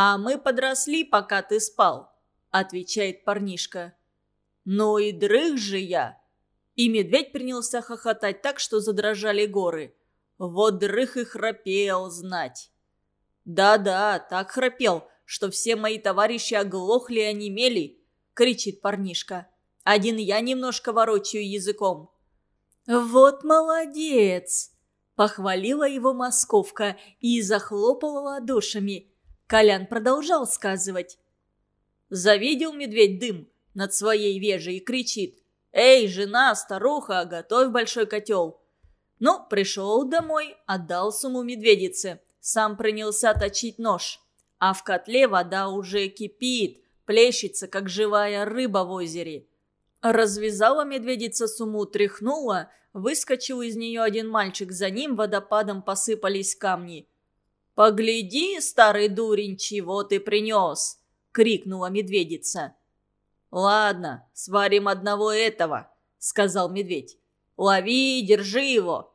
«А мы подросли, пока ты спал», — отвечает парнишка. «Ну и дрых же я!» И медведь принялся хохотать так, что задрожали горы. Вот дрых и храпел знать. «Да-да, так храпел, что все мои товарищи оглохли и онемели», — кричит парнишка. Один я немножко ворочаю языком». «Вот молодец!» – похвалила его московка и захлопала ладошами. Колян продолжал сказывать. Завидел медведь дым над своей вежей и кричит. «Эй, жена, старуха, готовь большой котел!» Ну, пришел домой, отдал сумму медведице. Сам принялся точить нож. А в котле вода уже кипит, плещется, как живая рыба в озере. Развязала медведица сумму, тряхнула, выскочил из нее один мальчик, за ним водопадом посыпались камни. «Погляди, старый дурень, чего ты принес!» — крикнула медведица. «Ладно, сварим одного этого», — сказал медведь. «Лови, держи его».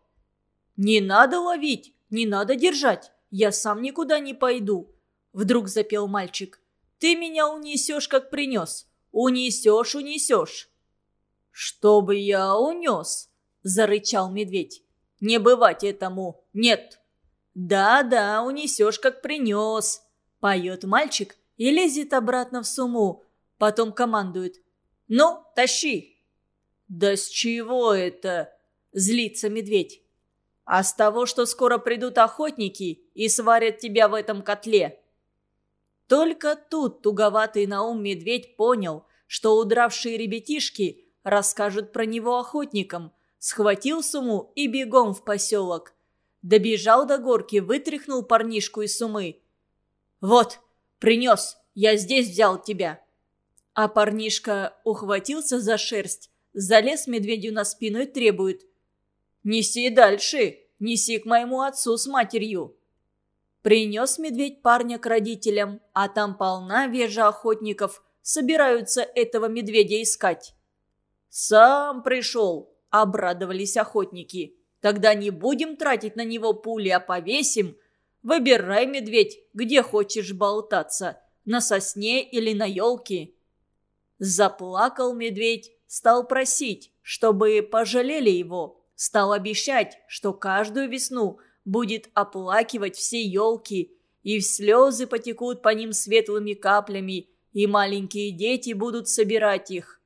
«Не надо ловить, не надо держать, я сам никуда не пойду», — вдруг запел мальчик. «Ты меня унесешь, как принес. Унесешь, унесешь». «Чтобы я унес», — зарычал медведь. «Не бывать этому, нет». «Да-да, унесешь, как принес», — поет мальчик и лезет обратно в сумму, Потом командует. «Ну, тащи!» «Да с чего это?» – злится медведь. «А с того, что скоро придут охотники и сварят тебя в этом котле». Только тут туговатый Наум медведь понял, что удравшие ребятишки расскажут про него охотникам, схватил суму и бегом в поселок. Добежал до горки, вытряхнул парнишку из сумы. «Вот, принес, я здесь взял тебя». А парнишка ухватился за шерсть, залез медведю на спину и требует. «Неси дальше, неси к моему отцу с матерью». Принес медведь парня к родителям, а там полна вежа охотников, собираются этого медведя искать. «Сам пришел», — обрадовались охотники. «Тогда не будем тратить на него пули, а повесим. Выбирай, медведь, где хочешь болтаться, на сосне или на елке». Заплакал медведь, стал просить, чтобы пожалели его. Стал обещать, что каждую весну будет оплакивать все елки, и слезы потекут по ним светлыми каплями, и маленькие дети будут собирать их.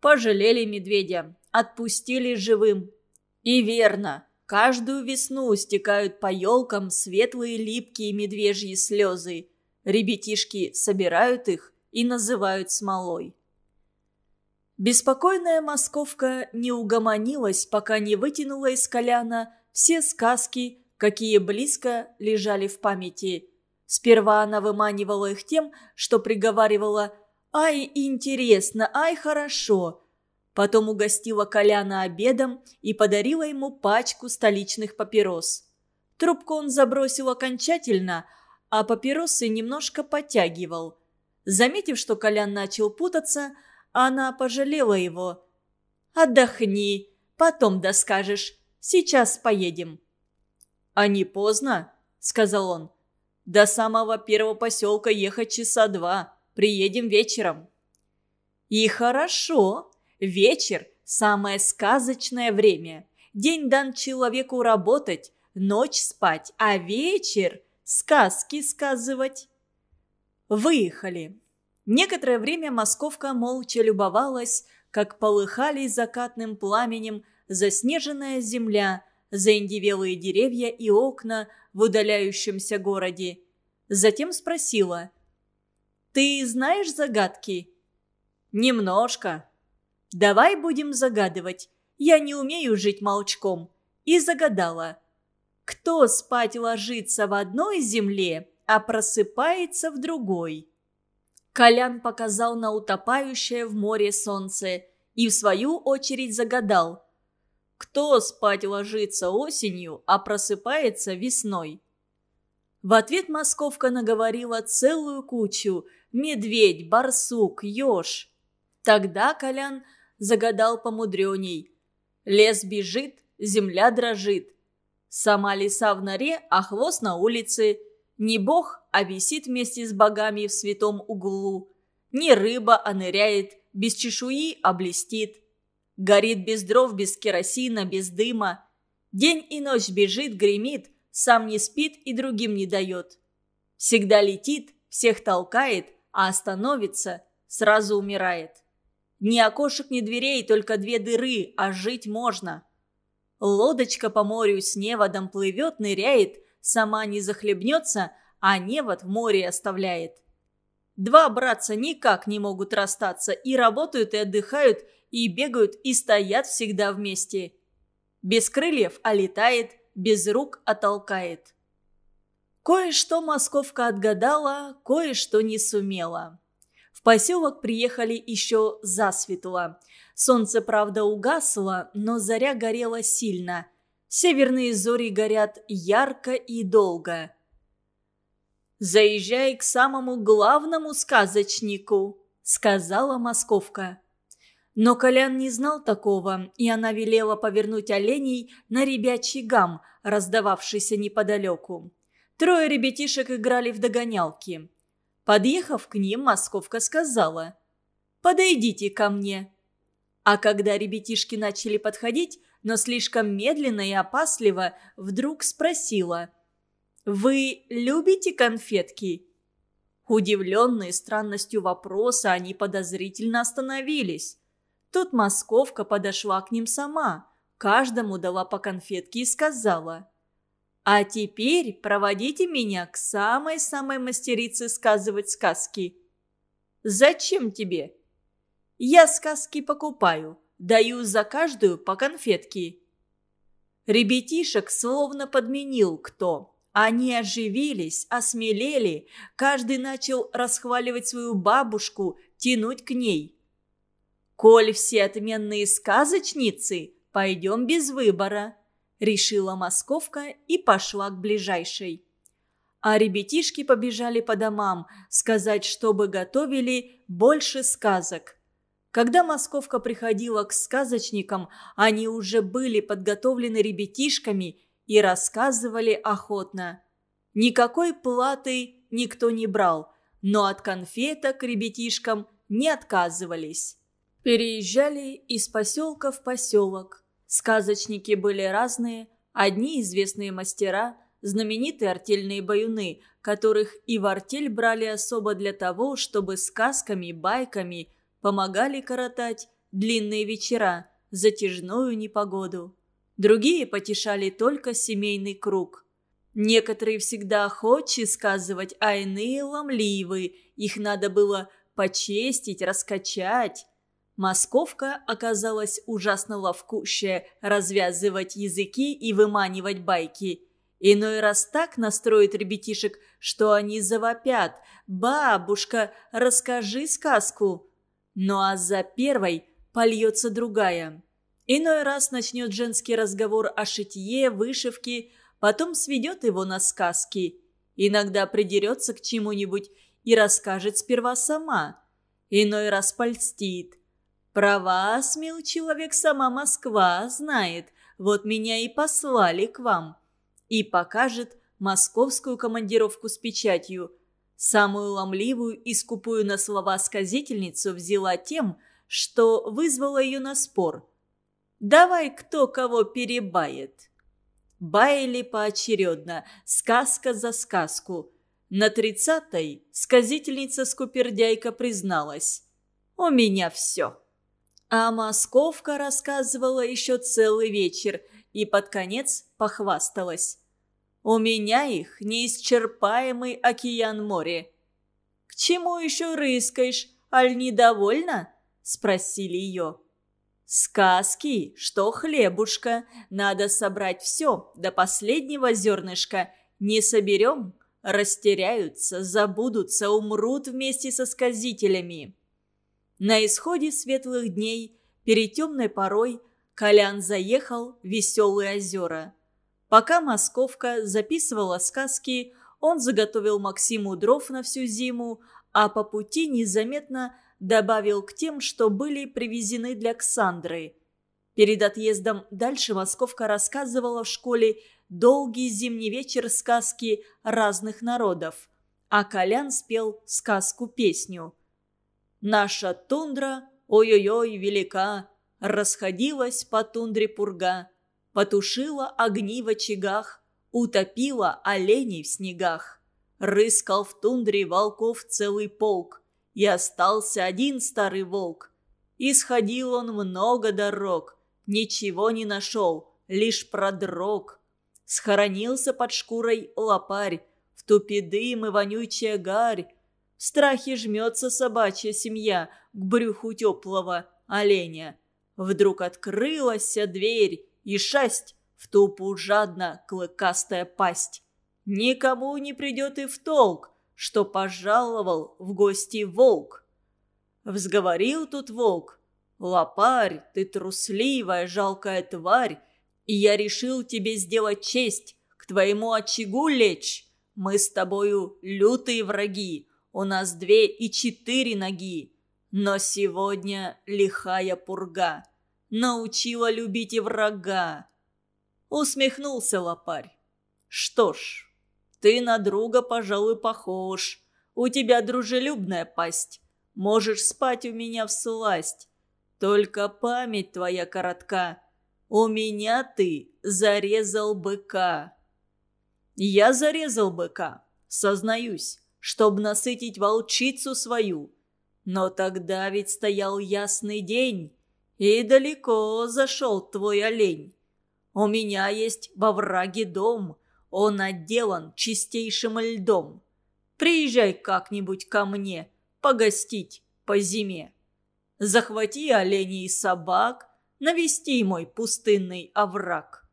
Пожалели медведя, отпустили живым. И верно, каждую весну стекают по елкам светлые липкие медвежьи слезы. Ребятишки собирают их и называют смолой. Беспокойная московка не угомонилась, пока не вытянула из коляна все сказки, какие близко лежали в памяти. Сперва она выманивала их тем, что приговаривала «Ай, интересно, ай, хорошо». Потом угостила Коляна обедом и подарила ему пачку столичных папирос. Трубку он забросил окончательно, а папиросы немножко подтягивал. Заметив, что Колян начал путаться, она пожалела его. «Отдохни, потом доскажешь. Сейчас поедем». «А не поздно?» – сказал он. «До самого первого поселка ехать часа два. Приедем вечером». «И хорошо. Вечер – самое сказочное время. День дан человеку работать, ночь спать, а вечер – сказки сказывать». Выехали. Некоторое время московка молча любовалась, как полыхали закатным пламенем заснеженная земля, заиндивелые деревья и окна в удаляющемся городе. Затем спросила. «Ты знаешь загадки?» «Немножко». «Давай будем загадывать. Я не умею жить молчком». И загадала. «Кто спать ложится в одной земле, а просыпается в другой?» Колян показал на утопающее в море солнце и в свою очередь загадал. Кто спать ложится осенью, а просыпается весной? В ответ Московка наговорила целую кучу – медведь, барсук, еж. Тогда Колян загадал помудреней. Лес бежит, земля дрожит. Сама лиса в норе, а хвост на улице – не бог, а висит вместе с богами в святом углу. Не рыба, а ныряет, без чешуи, а блестит. Горит без дров, без керосина, без дыма. День и ночь бежит, гремит, сам не спит и другим не дает. Всегда летит, всех толкает, а остановится, сразу умирает. Ни окошек, ни дверей, только две дыры, а жить можно. Лодочка по морю с неводом плывет, ныряет, сама не захлебнется, а невод в море оставляет. Два братца никак не могут расстаться, и работают, и отдыхают, и бегают, и стоят всегда вместе. Без крыльев, а летает, без рук оттолкает. Кое-что московка отгадала, кое-что не сумела. В поселок приехали еще засветло. Солнце, правда, угасло, но заря горела сильно. Северные зори горят ярко и долго. «Заезжай к самому главному сказочнику», — сказала московка. Но Колян не знал такого, и она велела повернуть оленей на ребячий гам, раздававшийся неподалеку. Трое ребятишек играли в догонялки. Подъехав к ним, московка сказала «Подойдите ко мне». А когда ребятишки начали подходить, но слишком медленно и опасливо, вдруг спросила «Вы любите конфетки?» Удивленные странностью вопроса, они подозрительно остановились. Тут московка подошла к ним сама, каждому дала по конфетке и сказала «А теперь проводите меня к самой-самой мастерице сказывать сказки». «Зачем тебе?» Я сказки покупаю, даю за каждую по конфетке». Ребятишек словно подменил кто. Они оживились, осмелели, каждый начал расхваливать свою бабушку, тянуть к ней. «Коль все отменные сказочницы, пойдем без выбора», — решила московка и пошла к ближайшей. А ребятишки побежали по домам сказать, чтобы готовили больше сказок. Когда московка приходила к сказочникам, они уже были подготовлены ребятишками и рассказывали охотно. Никакой платы никто не брал, но от конфеток ребятишкам не отказывались. Переезжали из поселка в поселок. Сказочники были разные, одни известные мастера, знаменитые артельные баюны, которых и в артель брали особо для того, чтобы сказками, байками – помогали коротать длинные вечера, затяжную непогоду. Другие потешали только семейный круг. Некоторые всегда охочи сказывать, а иные ломливы. Их надо было почистить, раскачать. Московка оказалась ужасно ловкущая развязывать языки и выманивать байки. Иной раз так настроит ребятишек, что они завопят. «Бабушка, расскажи сказку!» Ну а за первой польется другая. Иной раз начнет женский разговор о шитье, вышивке, потом сведет его на сказки. Иногда придерется к чему-нибудь и расскажет сперва сама. Иной раз польстит. Про вас, мил человек, сама Москва знает. Вот меня и послали к вам. И покажет московскую командировку с печатью – Самую ломливую и скупую на слова сказительницу взяла тем, что вызвала ее на спор. «Давай кто кого перебает». Баяли поочередно, сказка за сказку. На тридцатой сказительница-скупердяйка призналась. «У меня все». А Московка рассказывала еще целый вечер и под конец похвасталась. У меня их неисчерпаемый океан море. «К чему еще рыскаешь, аль недовольна?» – спросили ее. «Сказки, что хлебушка, надо собрать все до последнего зернышка. Не соберем, растеряются, забудутся, умрут вместе со сказителями». На исходе светлых дней, перед темной порой, Колян заехал в веселые озера – Пока Московка записывала сказки, он заготовил Максиму дров на всю зиму, а по пути незаметно добавил к тем, что были привезены для Ксандры. Перед отъездом дальше Московка рассказывала в школе долгий зимний вечер сказки разных народов, а Колян спел сказку-песню. «Наша тундра, ой-ой-ой, велика, расходилась по тундре пурга» потушила огни в очагах, утопила оленей в снегах. Рыскал в тундре волков целый полк, и остался один старый волк. Исходил он много дорог, ничего не нашел, лишь продрог. Схоронился под шкурой лопарь, в тупе дым и вонючая гарь. В страхе жмется собачья семья к брюху теплого оленя. Вдруг открылась дверь, и шасть в тупу жадно клыкастая пасть. Никому не придет и в толк, что пожаловал в гости волк. Взговорил тут волк. «Лопарь, ты трусливая, жалкая тварь, и я решил тебе сделать честь, к твоему очагу лечь. Мы с тобою лютые враги, у нас две и четыре ноги. Но сегодня лихая пурга научила любить и врага. Усмехнулся лопарь. Что ж, ты на друга, пожалуй, похож. У тебя дружелюбная пасть. Можешь спать у меня в сласть. Только память твоя коротка. У меня ты зарезал быка. Я зарезал быка, сознаюсь, чтоб насытить волчицу свою. Но тогда ведь стоял ясный день, и далеко зашел твой олень. У меня есть во враге дом, он отделан чистейшим льдом. Приезжай как-нибудь ко мне, погостить по зиме. Захвати оленей и собак, навести мой пустынный овраг.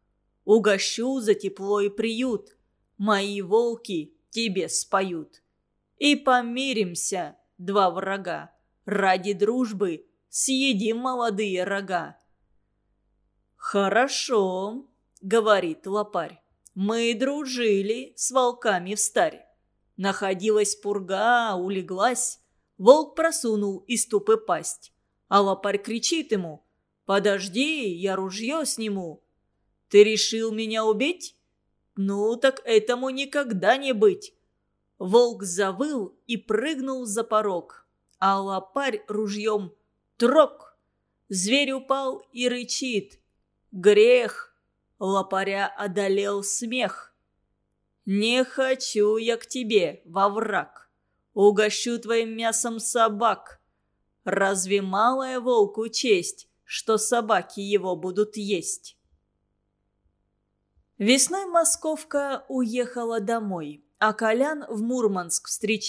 Угощу за тепло и приют, мои волки тебе споют. И помиримся, два врага, ради дружбы съедим молодые рога. «Хорошо», — говорит лопарь, — «мы дружили с волками в старе. Находилась пурга, улеглась, волк просунул из тупы пасть, а лопарь кричит ему, «Подожди, я ружье сниму». «Ты решил меня убить?» «Ну, так этому никогда не быть». Волк завыл и прыгнул за порог, а лопарь ружьем Трок! Зверь упал и рычит. Грех! Лопаря одолел смех. Не хочу я к тебе во враг. Угощу твоим мясом собак. Разве малая волку честь, что собаки его будут есть? Весной Московка уехала домой, а Колян в Мурманск встречать